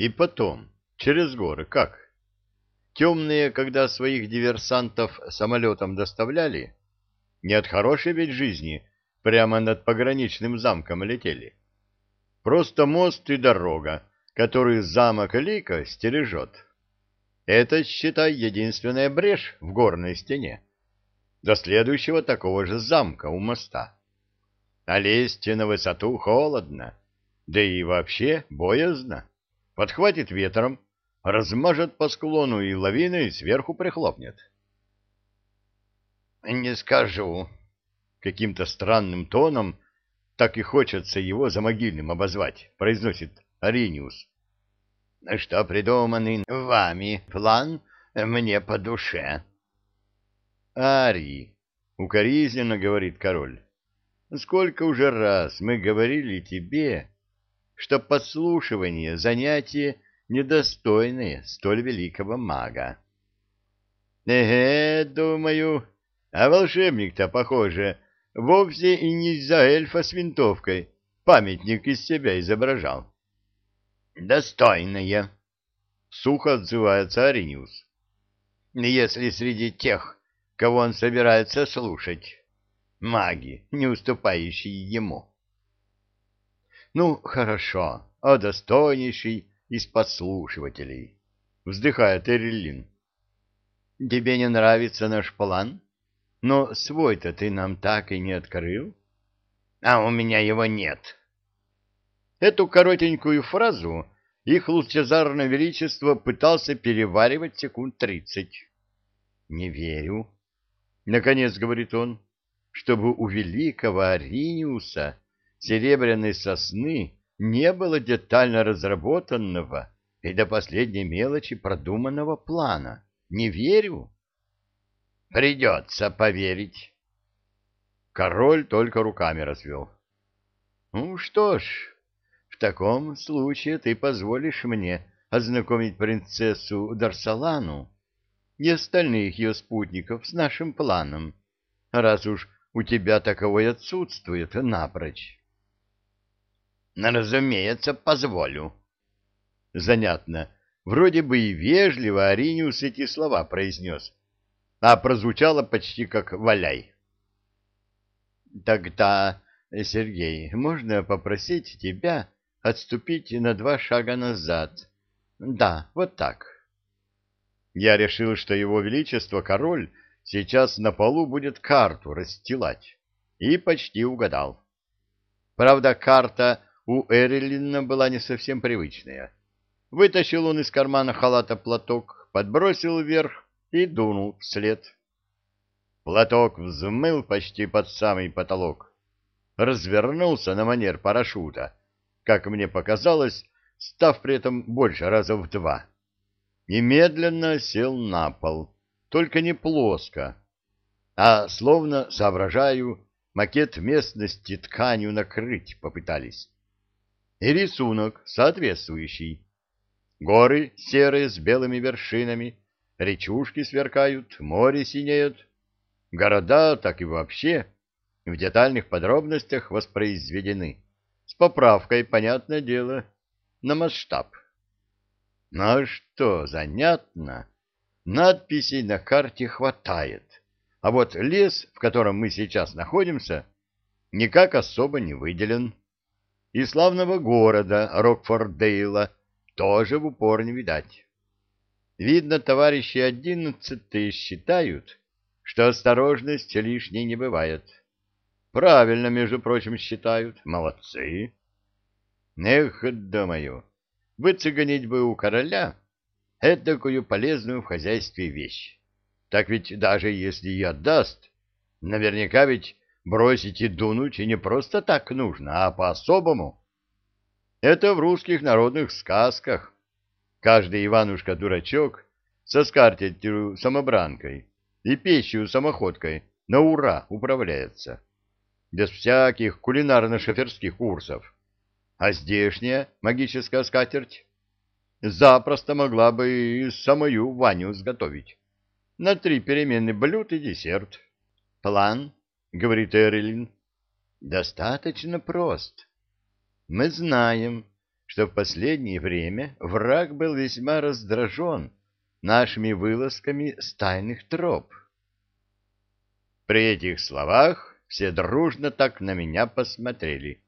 И потом, через горы как? Темные, когда своих диверсантов самолетом доставляли, не от хорошей ведь жизни прямо над пограничным замком летели. Просто мост и дорога, который замок Лика стережет. Это, считай, единственная брешь в горной стене. До следующего такого же замка у моста. А лезть на высоту холодно, да и вообще боязно. Подхватит ветром, размажет по склону и лавиной сверху прихлопнет. — Не скажу. Каким-то странным тоном так и хочется его за могильным обозвать, произносит Ариниус. — Что придуманный вами план мне по душе. — Ари, — укоризненно говорит король, — сколько уже раз мы говорили тебе, что подслушивание — занятие недостойное столь великого мага. — Эге, думаю, а волшебник-то, похоже, вовсе и не из-за эльфа с винтовкой памятник из себя изображал. Достойное, сухо отзывается Ариниус. Если среди тех, кого он собирается слушать, маги, не уступающие ему. Ну, хорошо, а достойнейший из подслушивателей, вздыхает Эриллин. Тебе не нравится наш план? Но свой-то ты нам так и не открыл. А у меня его нет, Эту коротенькую фразу их лучезарное величество пытался переваривать секунд тридцать. «Не верю», — наконец говорит он, — «чтобы у великого Ариниуса серебряной сосны не было детально разработанного и до последней мелочи продуманного плана. Не верю». «Придется поверить». Король только руками развел. «Ну что ж, таком случае ты позволишь мне ознакомить принцессу Дарсалану и остальных ее спутников с нашим планом, раз уж у тебя таковой отсутствует напрочь. Ну, — Разумеется, позволю. Занятно. Вроде бы и вежливо Ариниус эти слова произнес, а прозвучало почти как «валяй». — Тогда, Сергей, можно попросить тебя отступить на два шага назад. Да, вот так. Я решил, что его величество король сейчас на полу будет карту расстилать, и почти угадал. Правда, карта у Эрелина была не совсем привычная. Вытащил он из кармана халата платок, подбросил вверх и дунул вслед. Платок взмыл почти под самый потолок, развернулся на манер парашюта как мне показалось, став при этом больше раза в два. И медленно сел на пол, только не плоско, а словно, соображаю, макет местности тканью накрыть попытались. И рисунок соответствующий. Горы серые с белыми вершинами, речушки сверкают, море синеет. Города так и вообще в детальных подробностях воспроизведены с поправкой, понятное дело, на масштаб. Ну что, занятно, надписей на карте хватает, а вот лес, в котором мы сейчас находимся, никак особо не выделен. И славного города Рокфордейла тоже в упор не видать. Видно, товарищи одиннадцатые считают, что осторожность лишней не бывает. — Правильно, между прочим, считают. Молодцы. Эх, думаю, выцеганить бы у короля такую полезную в хозяйстве вещь. Так ведь даже если и отдаст, наверняка ведь бросить и дунуть и не просто так нужно, а по-особому. Это в русских народных сказках. Каждый Иванушка-дурачок со скатертью самобранкой и печью самоходкой на ура управляется без всяких кулинарно-шоферских курсов. А здешняя магическая скатерть запросто могла бы и самую Ваню сготовить. На три перемены блюд и десерт. План, — говорит Эрелин, — достаточно прост. Мы знаем, что в последнее время враг был весьма раздражен нашими вылазками с тайных троп. При этих словах все дружно так на меня посмотрели.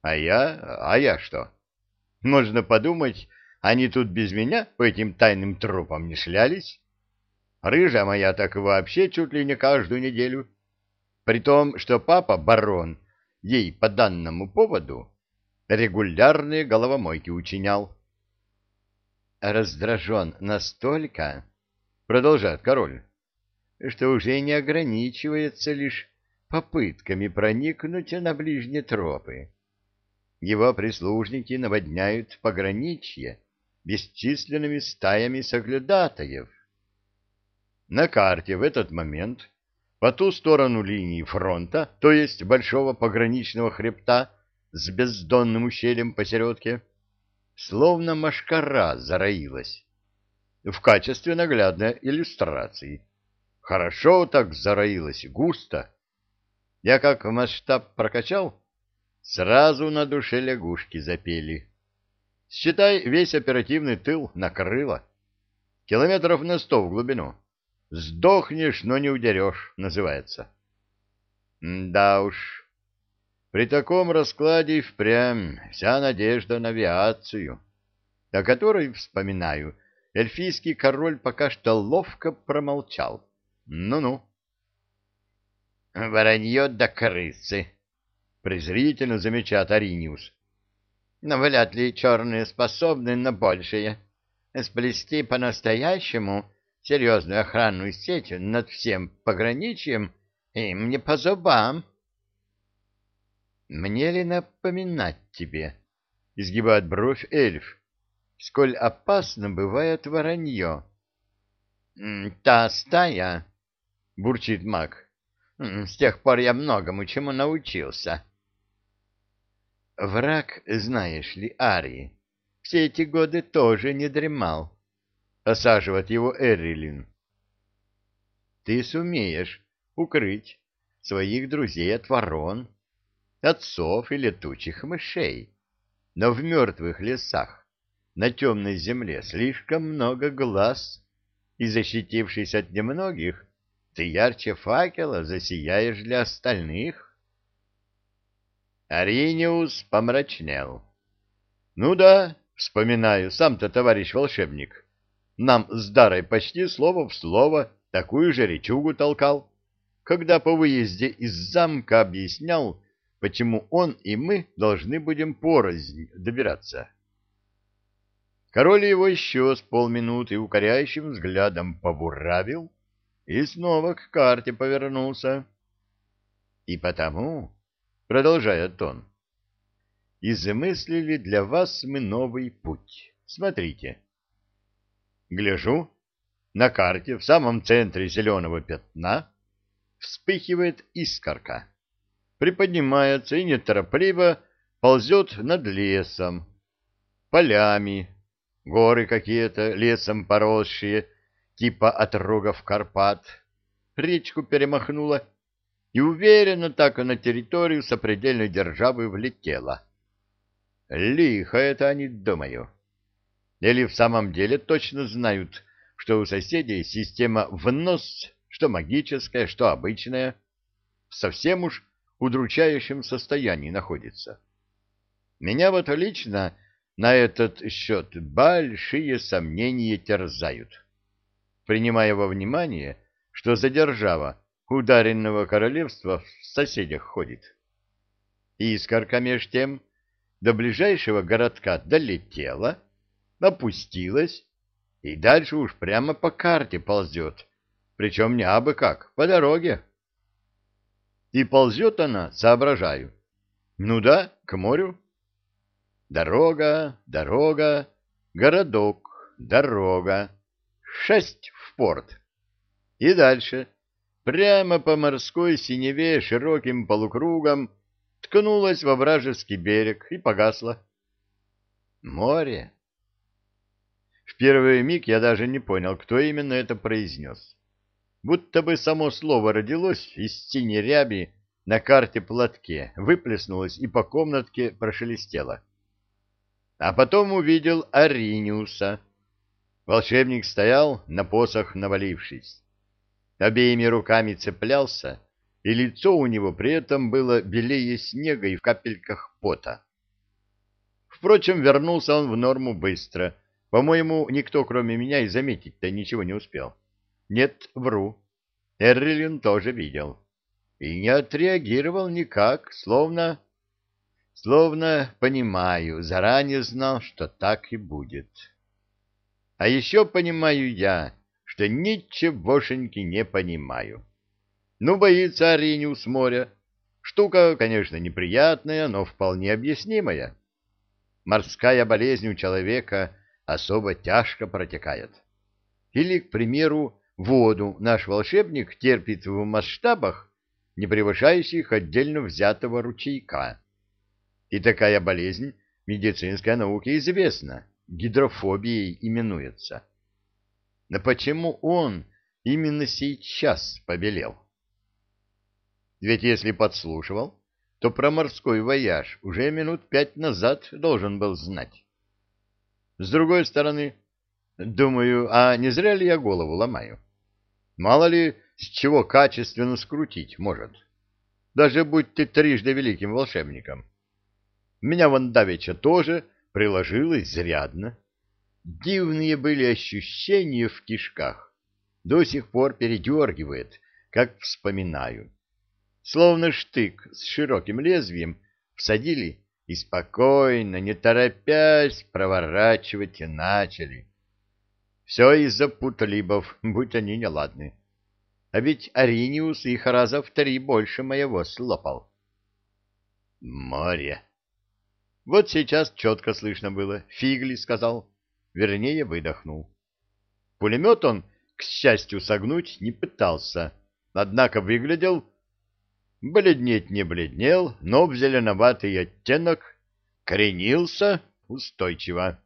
А я... а я что? Можно подумать, они тут без меня по этим тайным тропам не шлялись. Рыжая моя так вообще чуть ли не каждую неделю. При том, что папа, барон, ей по данному поводу регулярные головомойки учинял. Раздражен настолько, продолжает король, что уже не ограничивается лишь попытками проникнуть на ближние тропы. Его прислужники наводняют пограничье бесчисленными стаями соглядатаев. На карте в этот момент по ту сторону линии фронта, то есть большого пограничного хребта с бездонным ущельем посередке, словно машкара зароилась. В качестве наглядной иллюстрации. Хорошо так зароилась, густо. Я как масштаб прокачал, сразу на душе лягушки запели. Считай, весь оперативный тыл накрыло. Километров на сто в глубину. Сдохнешь, но не удерешь, называется. да уж, при таком раскладе впрямь вся надежда на авиацию, о которой, вспоминаю, эльфийский король пока что ловко промолчал. Ну-ну. «Воронье до крысы», — презрительно замечает Ариниус. «Но вряд ли черные способны на большее. Сплести по-настоящему серьезную охранную сеть над всем пограничьем им не по зубам». «Мне ли напоминать тебе?» — изгибает бровь эльф. «Сколь опасно бывает воронье». «Та стая...» — бурчит маг. «С тех пор я многому чему научился». «Враг, знаешь ли, Арии, все эти годы тоже не дремал», — осаживает его Эрилин. «Ты сумеешь укрыть своих друзей от ворон, отцов и летучих мышей. Но в мертвых лесах, на темной земле, слишком много глаз, и, защитившись от немногих, ты ярче факела засияешь для остальных. Ариниус помрачнел. Ну да, вспоминаю, сам-то товарищ волшебник. Нам с Дарой почти слово в слово такую же речугу толкал, когда по выезде из замка объяснял, почему он и мы должны будем порознь добираться. Король его еще с полминуты укоряющим взглядом побуравил и снова к карте повернулся. И потому, продолжает он, измыслили для вас мы новый путь. Смотрите. Гляжу, на карте в самом центре зеленого пятна вспыхивает искорка. Приподнимается и неторопливо ползет над лесом, полями, горы какие-то лесом поросшие, типа отрогов Карпат, речку перемахнула и уверенно так на территорию сопредельной державы влетела. Лихо это они, думаю. Или в самом деле точно знают, что у соседей система внос, что магическая, что обычная, совсем уж удручающем состоянии находится. Меня вот лично на этот счет большие сомнения терзают, принимая во внимание, что за держава ударенного королевства в соседях ходит. Искорка меж тем до ближайшего городка долетела, опустилась и дальше уж прямо по карте ползет, причем не абы как, по дороге. И ползет она, соображаю. Ну да, к морю. Дорога, дорога, городок, дорога. Шесть в порт. И дальше, прямо по морской синеве широким полукругом, ткнулась во вражеский берег и погасла. Море. В первый миг я даже не понял, кто именно это произнес будто бы само слово родилось из синей ряби на карте платке, выплеснулось и по комнатке прошелестело. А потом увидел Ариниуса. Волшебник стоял, на посох навалившись. Обеими руками цеплялся, и лицо у него при этом было белее снега и в капельках пота. Впрочем, вернулся он в норму быстро. По-моему, никто, кроме меня, и заметить-то ничего не успел. Нет, вру. Эрлин тоже видел. И не отреагировал никак, словно... Словно, понимаю, заранее знал, что так и будет. А еще понимаю я, что ничегошеньки не понимаю. Ну, боится Ариниус моря. Штука, конечно, неприятная, но вполне объяснимая. Морская болезнь у человека особо тяжко протекает. Или, к примеру, воду наш волшебник терпит в масштабах, не превышающих отдельно взятого ручейка. И такая болезнь медицинской науке известна, гидрофобией именуется. Но почему он именно сейчас побелел? Ведь если подслушивал, то про морской вояж уже минут пять назад должен был знать. С другой стороны, думаю, а не зря ли я голову ломаю? Мало ли, с чего качественно скрутить может. Даже будь ты трижды великим волшебником. Меня вон давеча тоже приложило изрядно. Дивные были ощущения в кишках. До сих пор передергивает, как вспоминаю. Словно штык с широким лезвием всадили и спокойно, не торопясь, проворачивать и начали. Все из-за путлибов, будь они неладны. А ведь Ариниус их раза в три больше моего слопал. Море. Вот сейчас четко слышно было. Фигли сказал. Вернее, выдохнул. Пулемет он, к счастью, согнуть не пытался, однако выглядел Бледнеть не бледнел, но в зеленоватый оттенок кренился устойчиво.